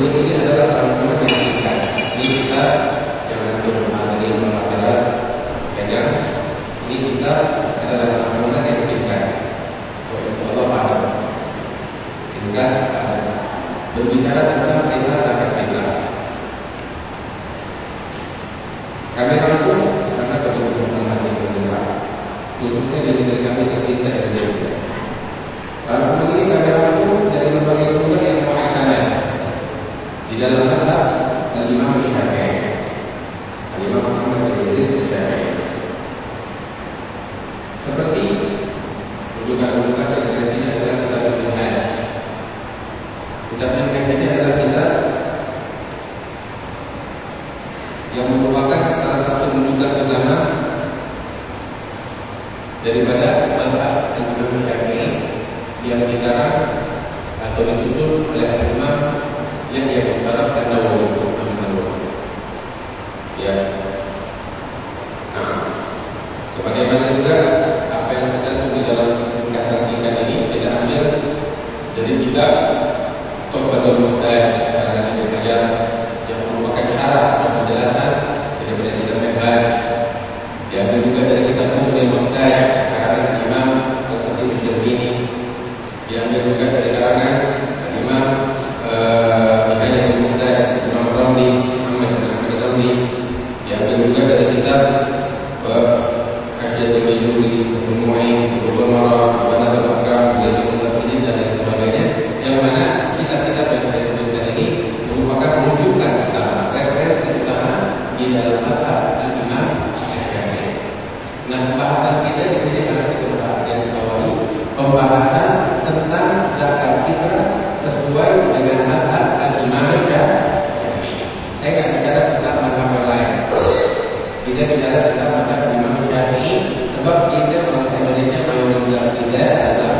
berikut ini adalah pertemuan yang singkat. Ini kita yang akan Di dalam kata Al-Imam Syafi'i. Al-Imam Muhammad Al-Idris Syafi'i. Seperti Rujukan-rujukan Al-Idris adalah Kitab Al-Hajj Kitab Al-Hajj adalah Kitab Yang merupakan Salah satu rujukan agama Daripada Al-Imam Syafi'i yang sekarang atau disusul oleh Imam yang dia mengharapkan Nawawi untuk Nawawi. Ya. Ha. Nah, sebagaimana juga apa yang tercantum di dalam kisah kita ini kita ambil dari kita toh betul betul karena ini kerja yang merupakan syarat penjelasan tidak boleh disampaikan ada di sini karena itu perhatian sekali pembahasan tentang zakat kita sesuai dengan hak dan jimat Saya tidak bicara tentang mazhab yang lain. Kita bicara tentang mazhab Imam Syafi'i sebab kita orang Indonesia mayoritas kita adalah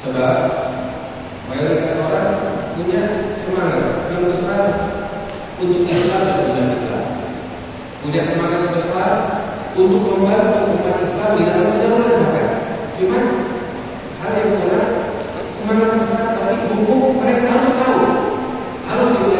Sebab mayoritas orang punya semangat yang besar untuk Islam dan Islam. Punya semangat besar untuk membantu umat Islam di dalam kedaulatan. Cuma hal yang kurang semangat besar tapi hukum mereka harus tahu harus dipunyai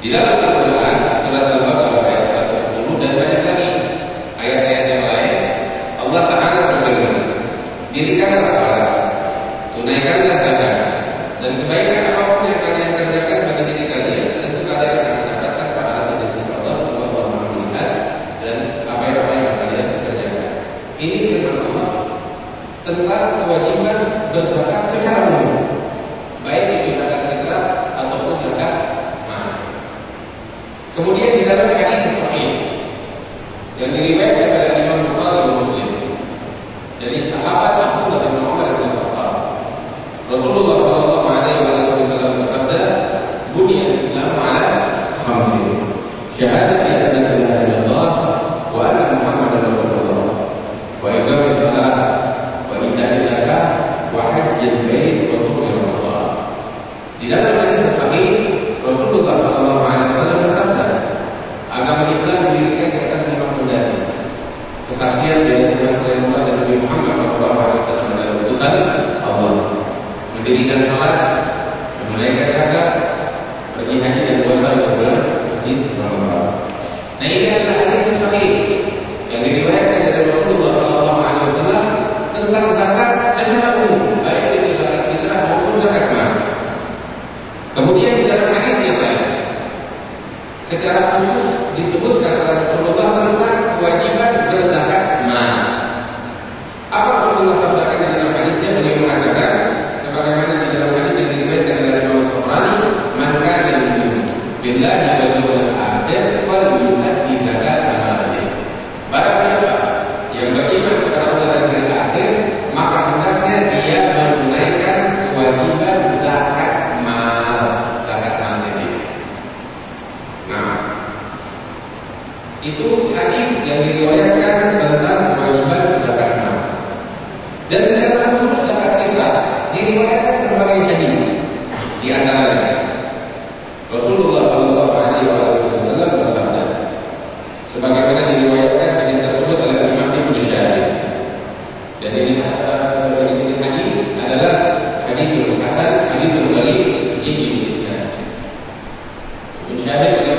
Di dalam Al-Quran surat Al-Baqarah ayat 110 dan banyak lagi ayat-ayat yang lain Allah Taala berfirman dirikanlah salat tunaikanlah zakat dan kebaikan apa pun yang kalian kerjakan bagi diri kalian tentu kalian akan mendapatkan pahala dari sisi Allah Subhanahu wa melihat dan apa-apa yang kalian kerjakan. Ini firman Allah tentang kewajiban berbuat Nah, ini kan yang diriwayatkan dari Rasulullah Shallallahu Alaihi Wasallam tentang zakat. شارك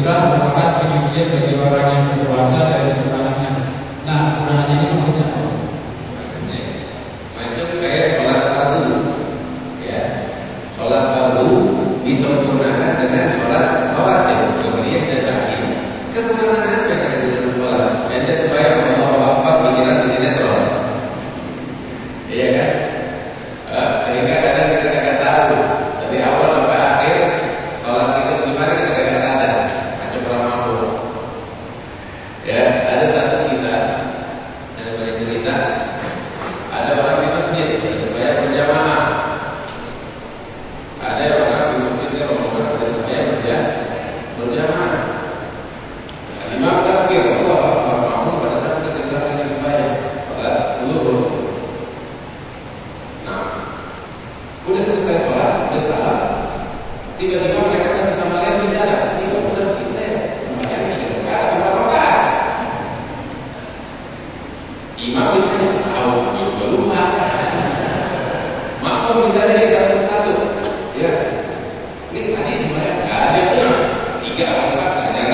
Akikah merupakan penyucian bagi orang yang berpuasa dari kekurangan. Nah, kekurangan ini maksudnya apa? Nah, Macam kayak sholat fardu, ya. Sholat fardu disempurnakan dengan sholat rawatib, kemudian sedekah. Kekurangan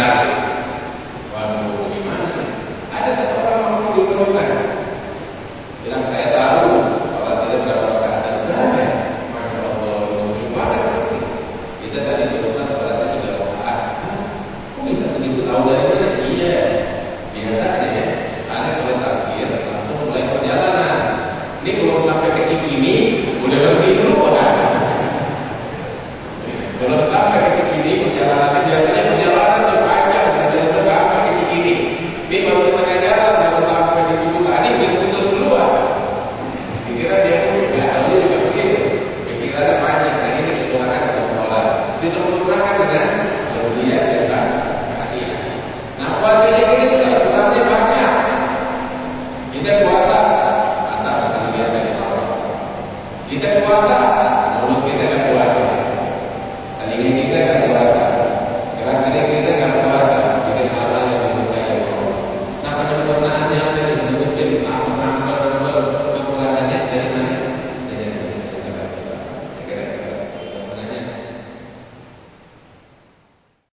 claro. Kita puasa, anak masih dari Allah. Kita puasa,